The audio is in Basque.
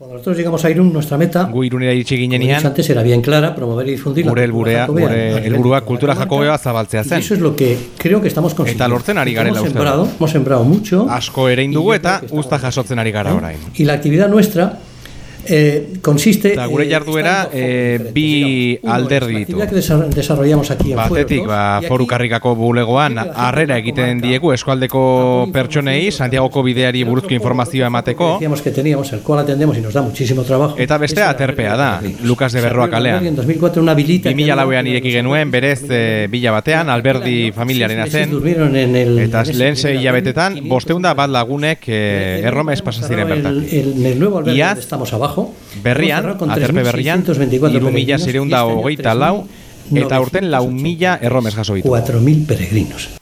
Cuando nosotros llegamos a Irún, nuestra meta, gu irunera iritsi ginenean, antes, era bien clara, promover y difundir la gure cultura helburea, jacobea gure a nivel helburua de toda kultura la jakobea zabaltzea zen. eso es lo que creo que estamos consiguiendo. lortzen ari garela hemos uste sembrado, dut. hemos sembrado mucho. Asko ere indugu eta usta jasotzen ari gara orain. Y la actividad nuestra eh, consiste Eta gure eh, jarduera, eh, bi alderdi ditu. desarrollamos aquí en Batetik, ba, foru karrikako bulegoan harrera egiten diegu eskualdeko pertsonei Santiagoko bideari buruzko informazioa emateko Decíamos que teníamos, el cual atendemos y nos da muchísimo trabajo. Eta bestea Es el aterpea da. Lukas de Berroa kalean. albergue En 2004 una vilita. que 2000 había lauean en ireki genuen, berez eh, bila batean, alberdi familiarena zen, durmieron en el- eta lehen sei hilabetetan, bosteunda bat lagunek eh, erromez pasa ziren El, bertatik. el, en el nuevo albergue Iaz, abajo. Berrian, aterpe berrian, 3.624 iru mila zireunda hogeita lau, eta urten lau mila erromez jaso ditu. 4.000 peregrinos.